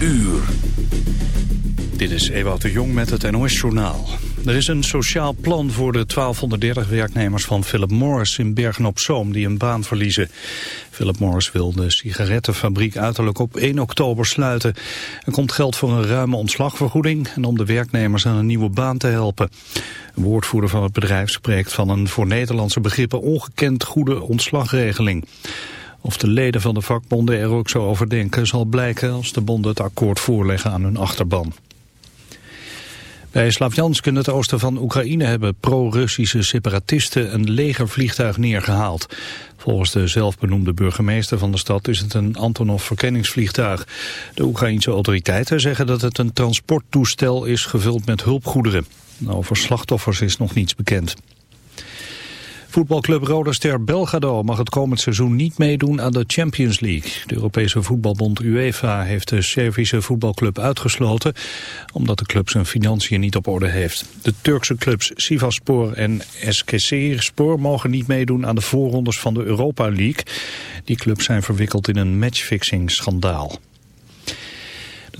uur. Dit is Ewout de Jong met het NOS-journaal. Er is een sociaal plan voor de 1230 werknemers van Philip Morris in Bergen-op-Zoom die een baan verliezen. Philip Morris wil de sigarettenfabriek uiterlijk op 1 oktober sluiten. Er komt geld voor een ruime ontslagvergoeding en om de werknemers aan een nieuwe baan te helpen. Een woordvoerder van het bedrijf spreekt van een voor Nederlandse begrippen ongekend goede ontslagregeling. Of de leden van de vakbonden er ook zo over denken zal blijken als de bonden het akkoord voorleggen aan hun achterban. Bij Slavjansk in het oosten van Oekraïne hebben pro-Russische separatisten een legervliegtuig neergehaald. Volgens de zelfbenoemde burgemeester van de stad is het een Antonov verkenningsvliegtuig. De Oekraïense autoriteiten zeggen dat het een transporttoestel is gevuld met hulpgoederen. Over slachtoffers is nog niets bekend. Voetbalclub Roda Ster Belgrado mag het komend seizoen niet meedoen aan de Champions League. De Europese voetbalbond UEFA heeft de Servische voetbalclub uitgesloten... omdat de club zijn financiën niet op orde heeft. De Turkse clubs Sivasspor en Eskişehirspor mogen niet meedoen aan de voorrondes van de Europa League. Die clubs zijn verwikkeld in een matchfixing schandaal.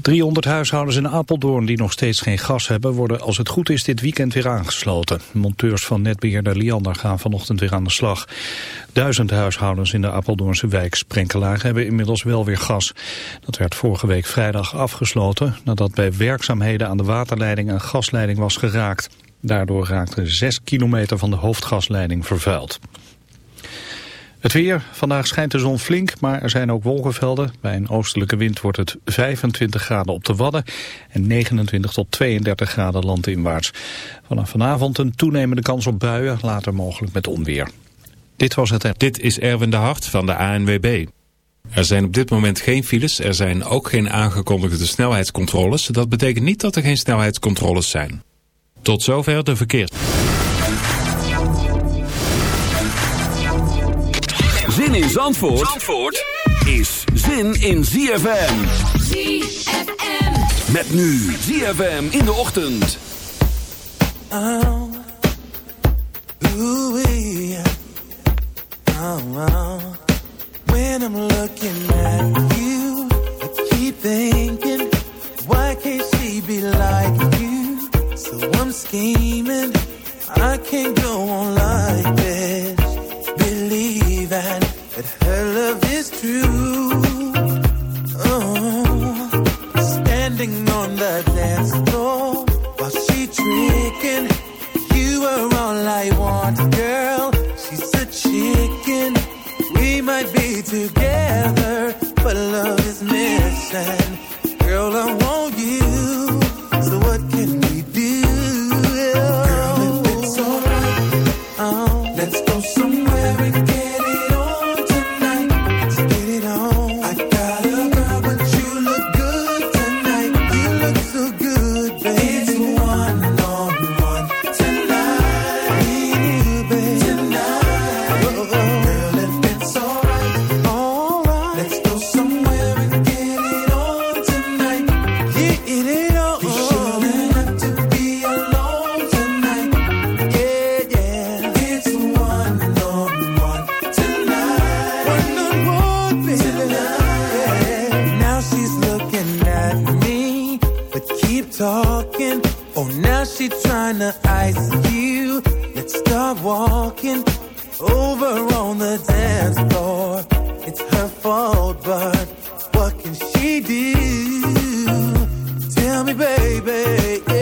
300 huishoudens in Apeldoorn die nog steeds geen gas hebben... worden als het goed is dit weekend weer aangesloten. Monteurs van netbeheerder Liander gaan vanochtend weer aan de slag. Duizend huishoudens in de Apeldoornse wijk Sprenkelaar hebben inmiddels wel weer gas. Dat werd vorige week vrijdag afgesloten... nadat bij werkzaamheden aan de waterleiding een gasleiding was geraakt. Daardoor raakte 6 kilometer van de hoofdgasleiding vervuild. Het weer. Vandaag schijnt de zon flink, maar er zijn ook wolkenvelden. Bij een oostelijke wind wordt het 25 graden op de Wadden en 29 tot 32 graden landinwaarts. Vanaf vanavond een toenemende kans op buien, later mogelijk met onweer. Dit was het. Dit is Erwin de Hart van de ANWB. Er zijn op dit moment geen files, er zijn ook geen aangekondigde snelheidscontroles. Dat betekent niet dat er geen snelheidscontroles zijn. Tot zover de verkeers. Zin in Zandvoort, Zandvoort is zin in ZFM. ZFM. Met nu ZFM in de ochtend. Oh, ooh, yeah. oh, oh. When I'm looking at you, I keep thinking, why can't she be like you? So I'm scheming, I can't go on like this. Together, but love is missing. At me, but keep talking. Oh, now she to ice you. Let's start walking over on the dance floor. It's her fault, but what can she do? Tell me, baby.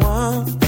One.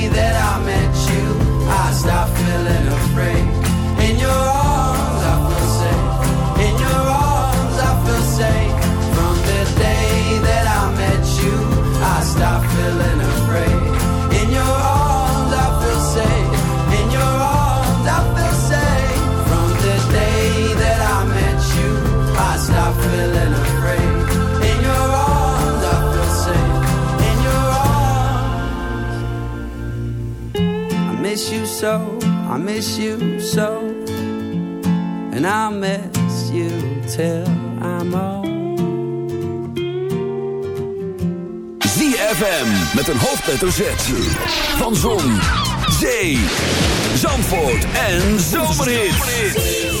so. I miss you so. And I'll miss you till I'm old. ZFM met een hoofdletter Z. Van Zon, Zee, Zandvoort en Zomerhits.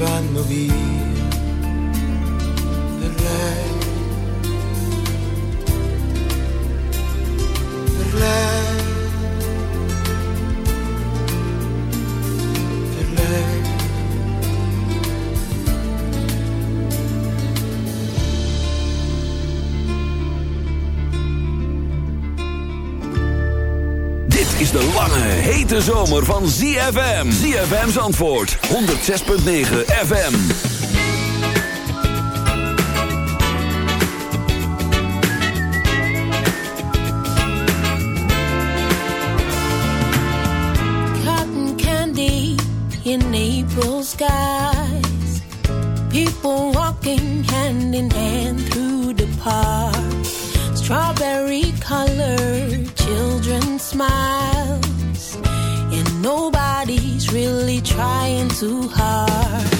vanno via per lei, hete zomer van ZFM. ZFM's antwoord, 106.9 FM. cotton candy in April skies. People walking hand in hand through the park. Strawberry colored children smiles. Nobody's really trying too hard.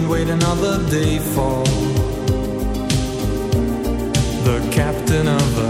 Couldn't wait another day for the captain of her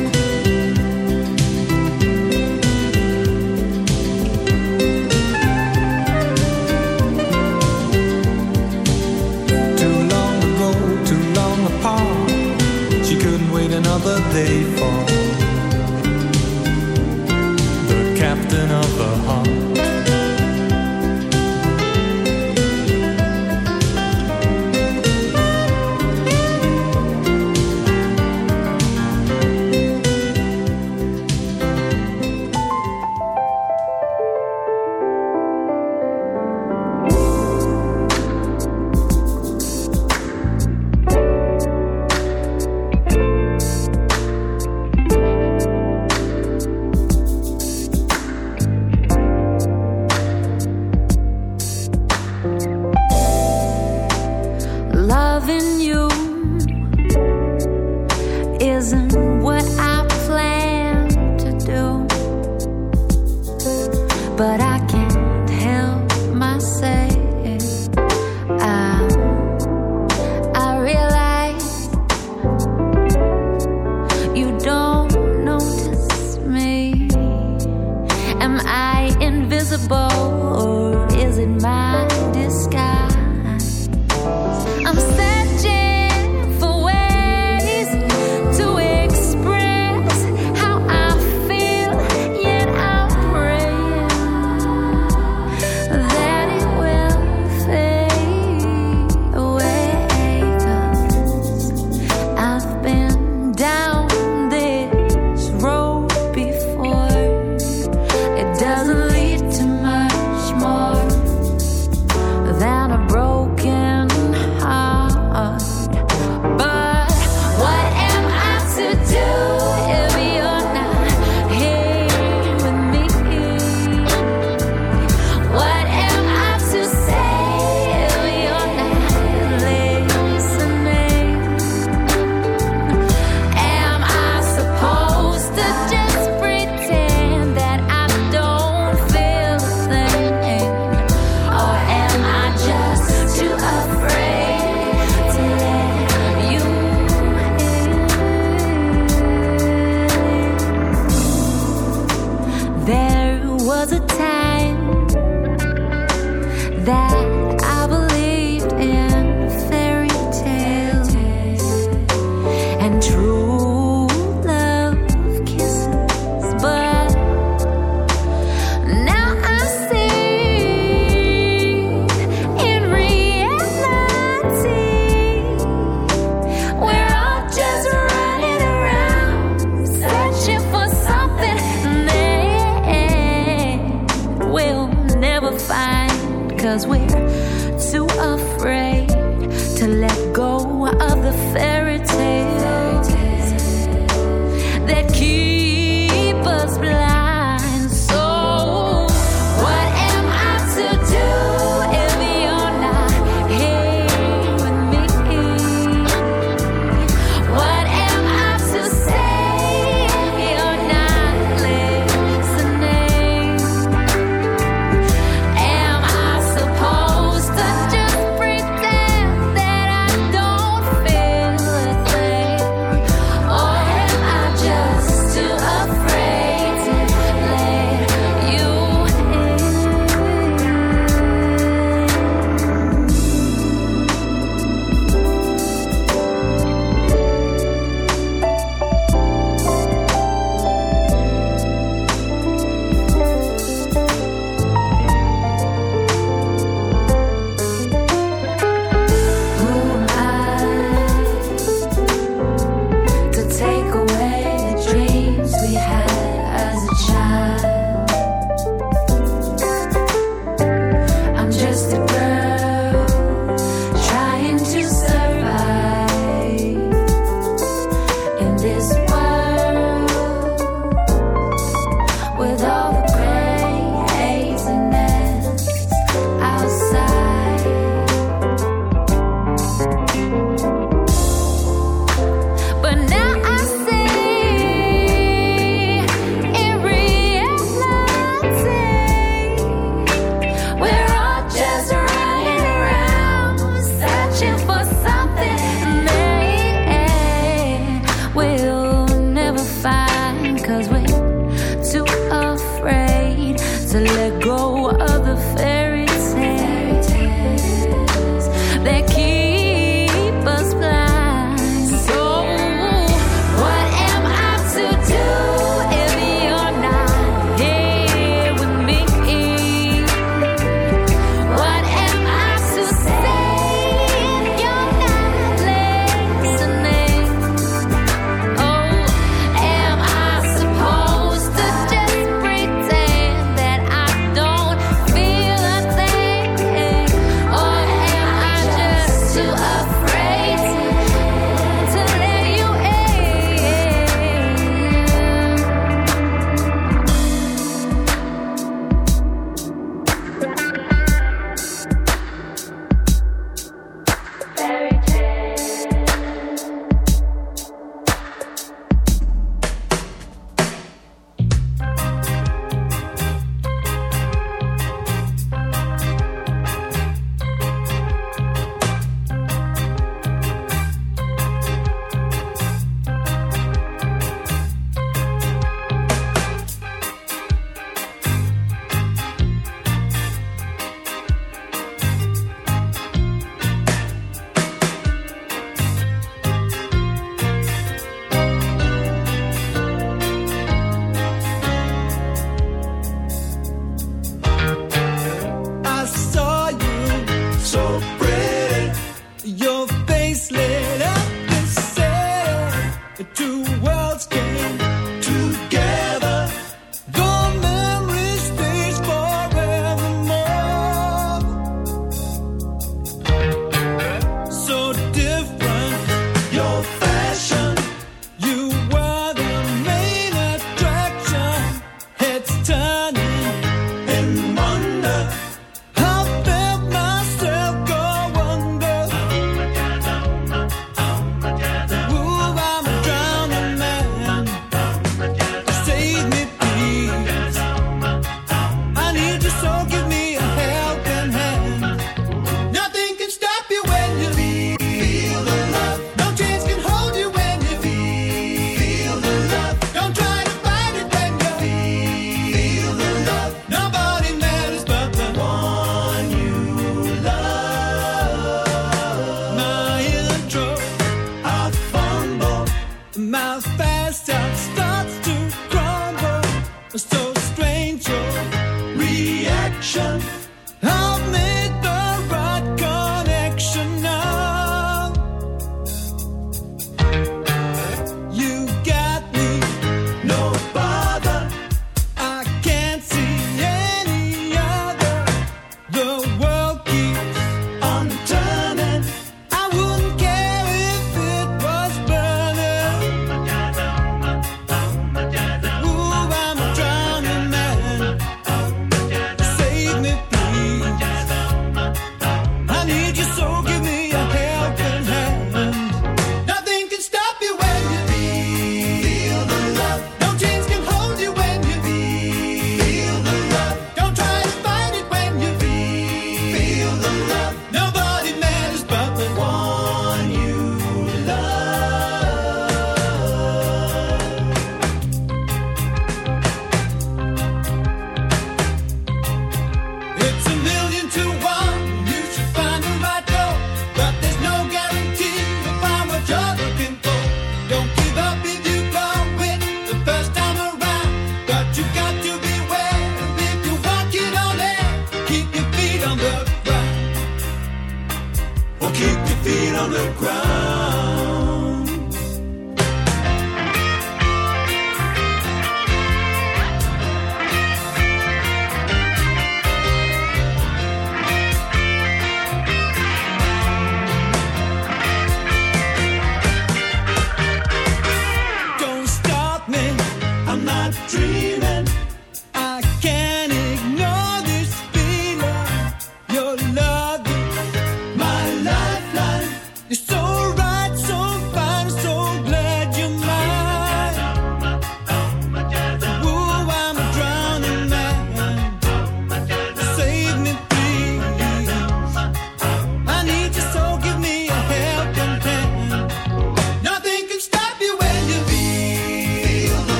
they fall. The captain of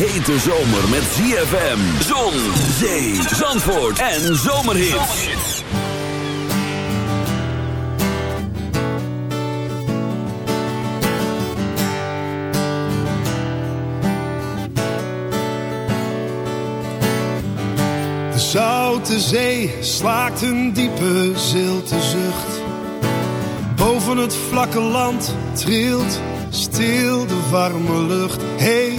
hete zomer met ZFM, zon, zee, zandvoort en zomerhits. De zoute zee slaakt een diepe zilte zucht. Boven het vlakke land trilt stil de warme lucht. Hey,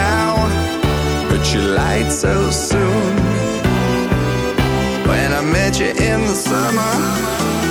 but you lied so soon. When I met you in the summer.